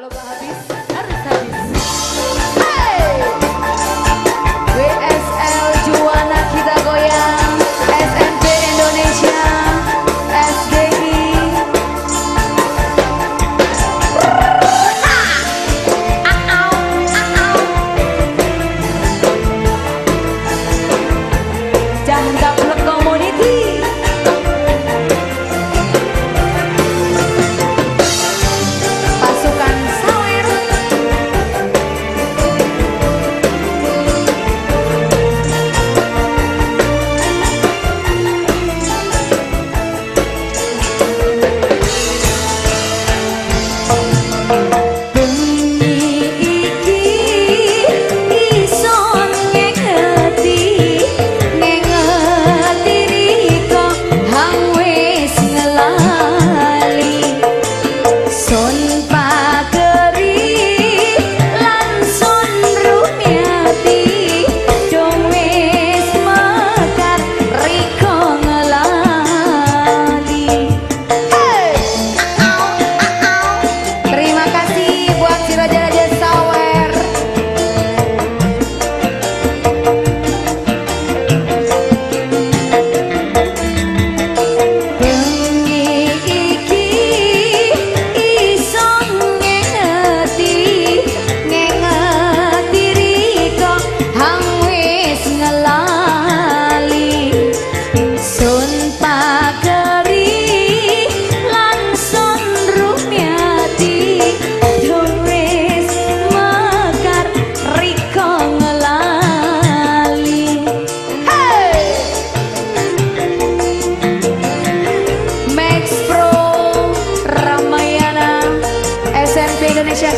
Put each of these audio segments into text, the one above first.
Kalau gak habis, harus habis.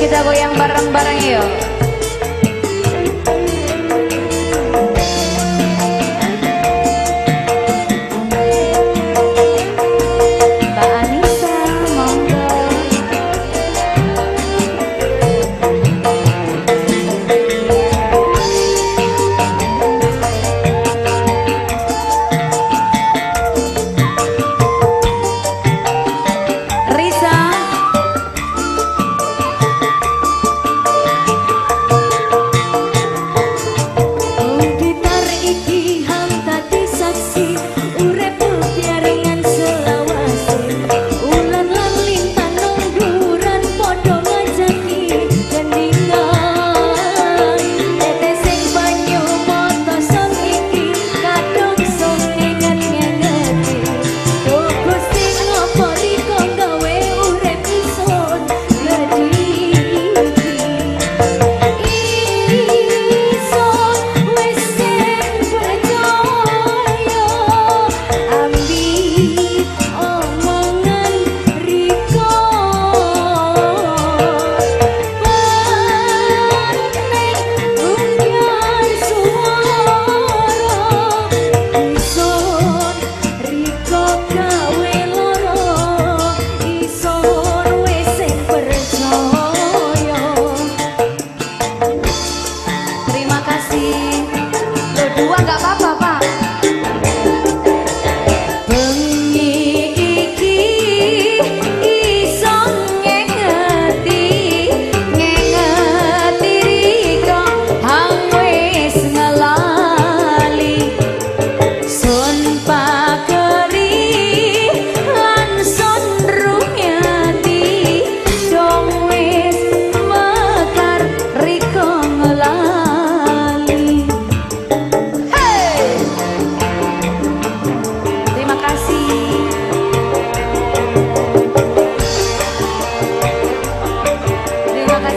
Kita goyang bareng-bareng yuk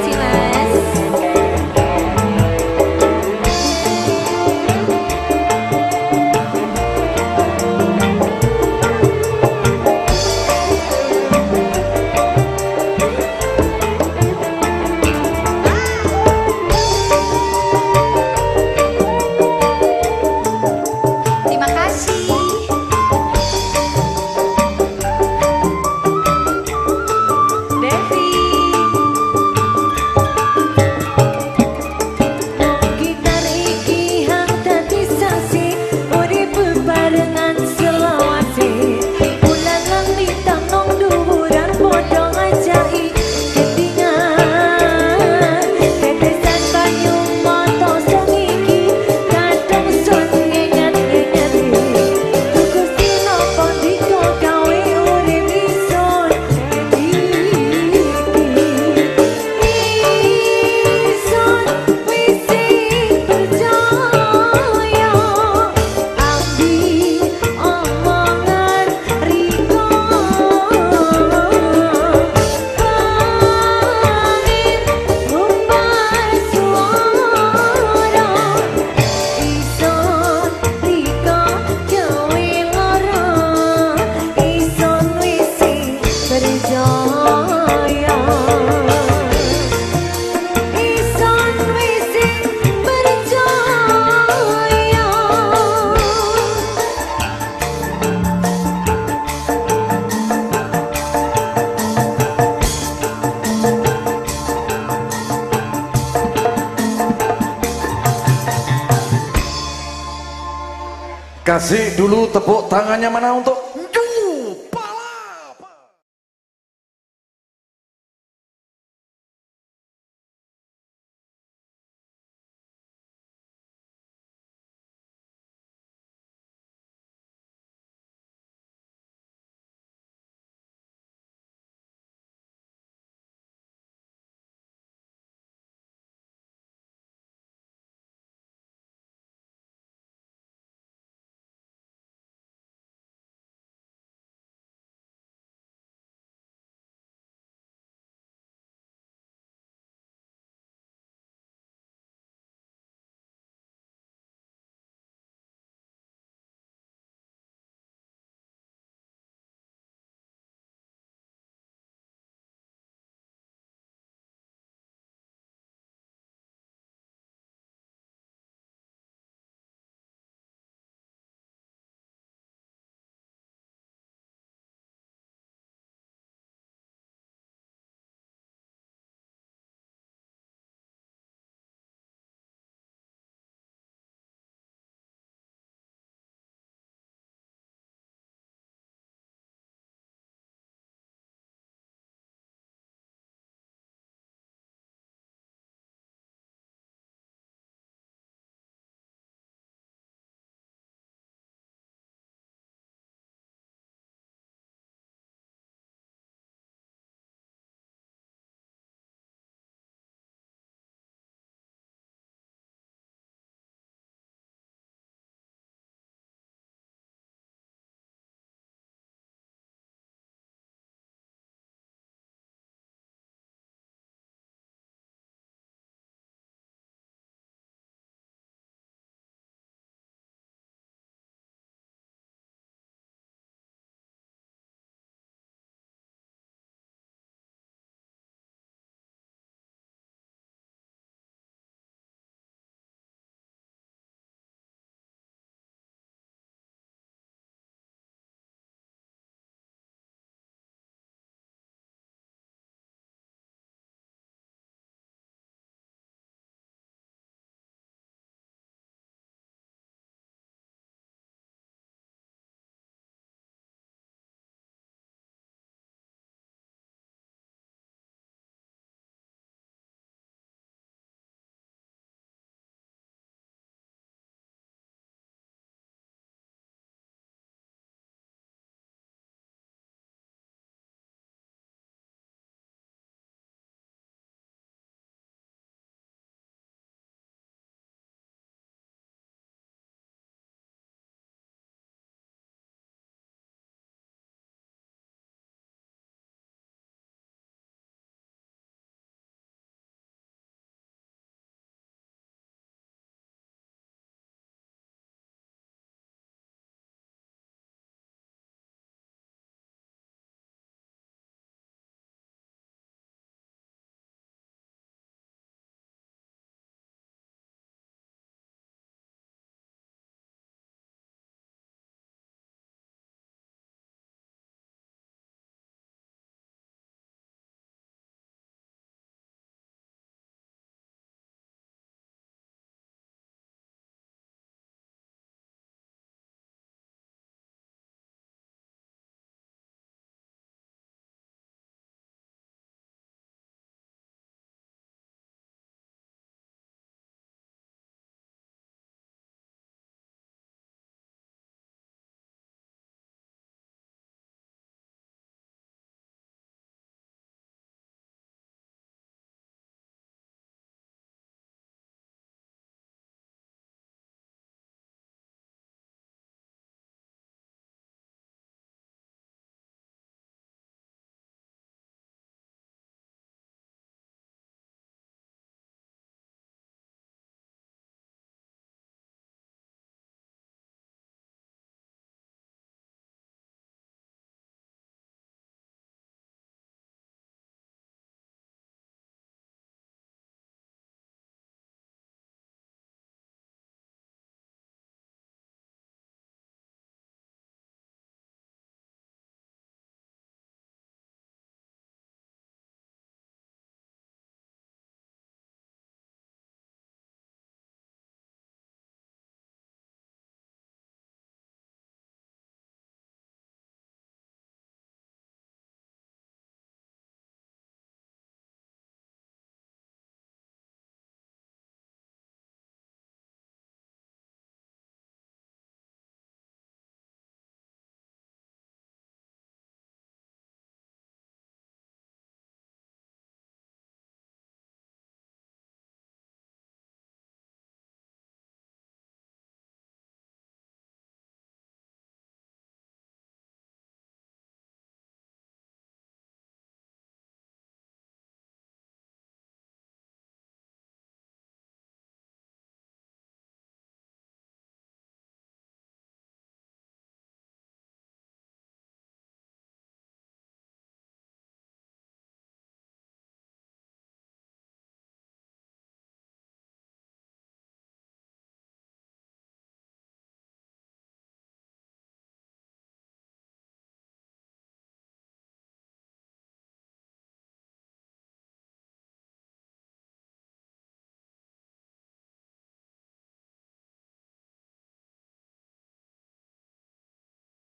Disneyland. Kasih dulu tepuk tangannya mana untuk